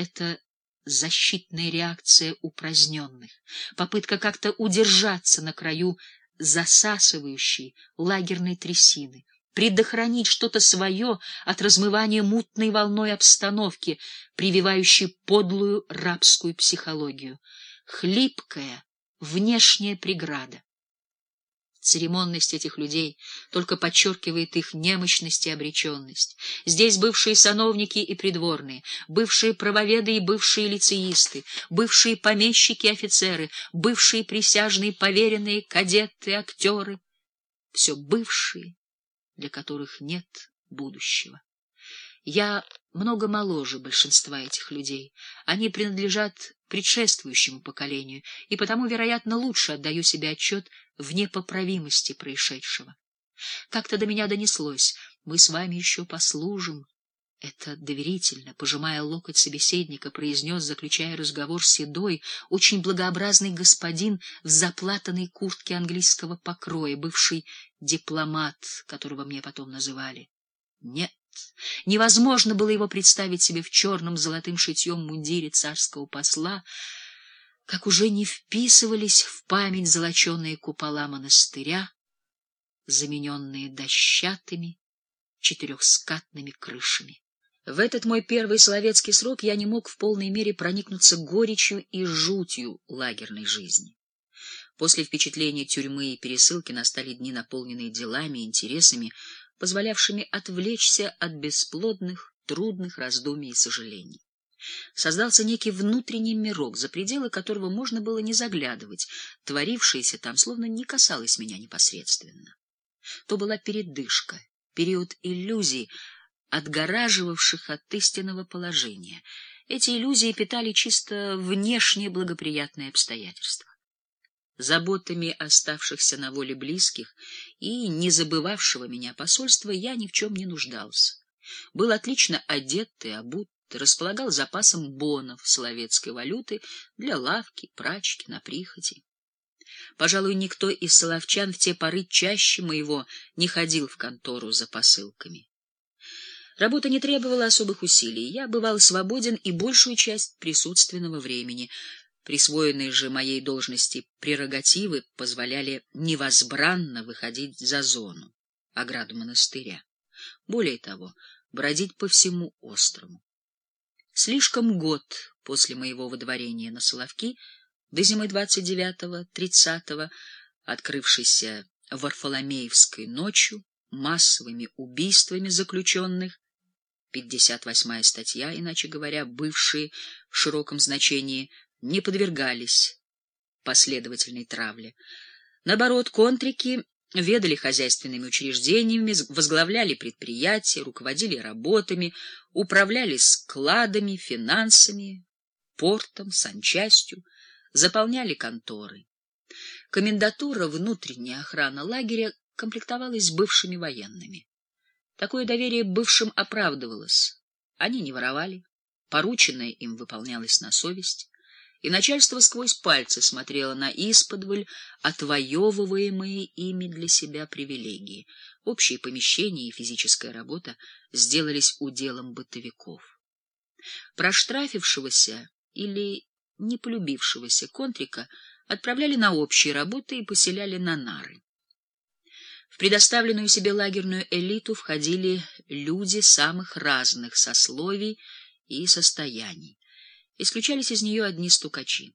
Это защитная реакция упраздненных, попытка как-то удержаться на краю засасывающей лагерной трясины, предохранить что-то свое от размывания мутной волной обстановки, прививающей подлую рабскую психологию. Хлипкая внешняя преграда. Церемонность этих людей только подчеркивает их немощность и обреченность. Здесь бывшие сановники и придворные, бывшие правоведы и бывшие лицеисты, бывшие помещики и офицеры, бывшие присяжные поверенные, кадеты, актеры. Все бывшие, для которых нет будущего. Я много моложе большинства этих людей. Они принадлежат предшествующему поколению, и потому, вероятно, лучше отдаю себе отчет в непоправимости происшедшего. Как-то до меня донеслось, мы с вами еще послужим. Это доверительно, пожимая локоть собеседника, произнес, заключая разговор седой, очень благообразный господин в заплатанной куртке английского покроя, бывший дипломат, которого мне потом называли. Нет, невозможно было его представить себе в черном золотым шитьем мундире царского посла, как уже не вписывались в память золоченые купола монастыря, замененные дощатыми четырехскатными крышами. В этот мой первый словецкий срок я не мог в полной мере проникнуться горечью и жутью лагерной жизни. После впечатления тюрьмы и пересылки настали дни, наполненные делами и интересами, позволявшими отвлечься от бесплодных, трудных раздумий и сожалений. Создался некий внутренний мирок, за пределы которого можно было не заглядывать, творившееся там словно не касалось меня непосредственно. То была передышка, период иллюзий, отгораживавших от истинного положения. Эти иллюзии питали чисто внешние благоприятные обстоятельства. Заботами оставшихся на воле близких и не забывавшего меня посольства я ни в чем не нуждался. Был отлично одет и обут, располагал запасом бонов словецкой валюты для лавки, прачки, на прихоти. Пожалуй, никто из соловчан в те поры чаще моего не ходил в контору за посылками. Работа не требовала особых усилий. Я бывал свободен и большую часть присутственного времени. Присвоенные же моей должности прерогативы позволяли невозбранно выходить за зону, ограду монастыря. Более того, бродить по всему острову. Слишком год после моего выдворения на Соловки, до зимы 29-30, открывшейся Варфоломеевской ночью, массовыми убийствами заключенных, 58-я статья, иначе говоря, бывшие в широком значении, не подвергались последовательной травле. Наоборот, контрики ведали хозяйственными учреждениями, возглавляли предприятия, руководили работами, управляли складами, финансами, портом, санчастью, заполняли конторы. Комендатура, внутренняя охрана лагеря комплектовалась бывшими военными. Такое доверие бывшим оправдывалось. Они не воровали, порученное им выполнялось на совесть, и начальство сквозь пальцы смотрело на исподволь отвоевываемые ими для себя привилегии. Общие помещения и физическая работа сделались уделом бытовиков. Проштрафившегося или не полюбившегося контрика отправляли на общие работы и поселяли на нары. В предоставленную себе лагерную элиту входили люди самых разных сословий и состояний. Исключались из нее одни стукачи.